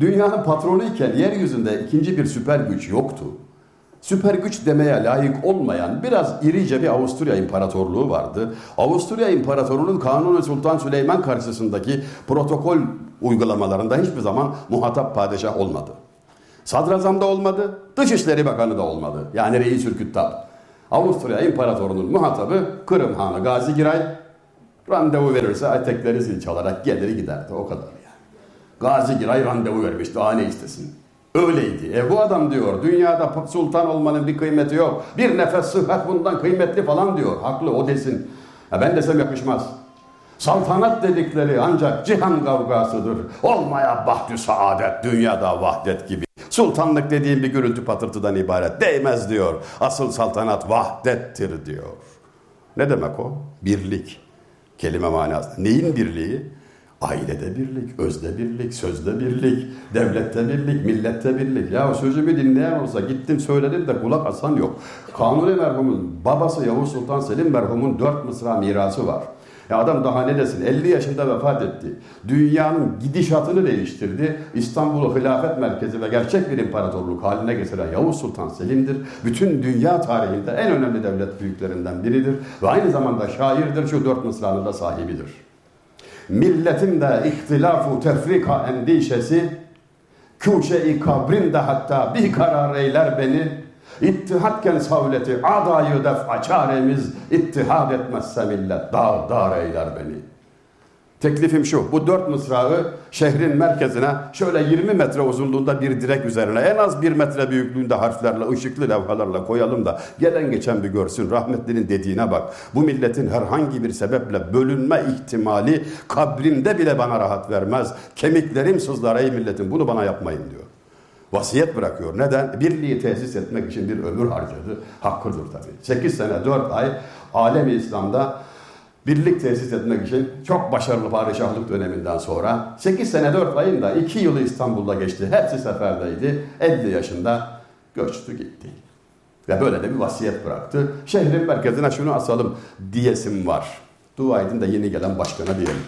Dünyanın patronu iken yeryüzünde ikinci bir süper güç yoktu. Süper güç demeye layık olmayan biraz irice bir Avusturya İmparatorluğu vardı. Avusturya İmparatorluğu'nun Kanuni Sultan Süleyman karşısındaki protokol uygulamalarında hiçbir zaman muhatap padişah olmadı. Sadrazam da olmadı, Dışişleri Bakanı da olmadı. Yani Reis-ül Küttab. Avusturya İmparatorluğu'nun muhatabı Kırım Hanı Gazi Giray. Randevu verirse etekleri zil çalarak gelir giderdi. O kadar yani. Gazi Giray randevu vermiş. Daha ne istesin? Öyleydi. E bu adam diyor dünyada sultan olmanın bir kıymeti yok. Bir nefes sıhhat bundan kıymetli falan diyor. Haklı o desin. Ya ben desem yakışmaz. Saltanat dedikleri ancak cihan kavgasıdır. Olmaya bahtü saadet, dünyada vahdet gibi. Sultanlık dediğim bir gürültü patırtıdan ibaret. Değmez diyor. Asıl saltanat vahdettir diyor. Ne demek o? Birlik. Kelime manası. Neyin birliği? Ailede birlik, özde birlik, sözde birlik, devlette birlik, millette birlik. Ya sözümü dinleyen olsa gittim söyledim de kulak asan yok. Kanuni merhumun babası Yavuz Sultan Selim merhumun dört mısra mirası var. Ya adam daha ne desin 50 yaşında vefat etti. Dünyanın gidişatını değiştirdi. İstanbul'u hilafet merkezi ve gerçek bir imparatorluk haline getiren Yavuz Sultan Selim'dir. Bütün dünya tarihinde en önemli devlet büyüklerinden biridir. Ve aynı zamanda şairdir. Şu dört mısranın da sahibidir. Milletin de ihtilafu tefrika endişesi, kuşe-i kabrinde hatta bir karar eyler beni, İttihatken savleti adayı def'a çaremiz, ittihad etmezse millet dar dar eyler beni. Teklifim şu, bu dört mısrağı şehrin merkezine şöyle 20 metre uzunluğunda bir direk üzerine en az bir metre büyüklüğünde harflerle, ışıklı levhalarla koyalım da gelen geçen bir görsün. Rahmetlinin dediğine bak. Bu milletin herhangi bir sebeple bölünme ihtimali kabrinde bile bana rahat vermez. Kemiklerim sızlar ey milletin bunu bana yapmayın diyor. Vasiyet bırakıyor. Neden? Birliği tesis etmek için bir ömür harcadı. Hakkıdır tabii. 8 sene 4 ay alemi İslam'da birlik tesis etmek için çok başarılı padişahlık döneminden sonra 8 sene 4 ayın da 2 yılı İstanbul'da geçti. Hepsi seferdeydi. 50 yaşında göçtü gitti. Ve böyle de bir vasiyet bıraktı. Şehrin merkezine şunu asalım diyesim var. Dua edin de yeni gelen başkana diyelim.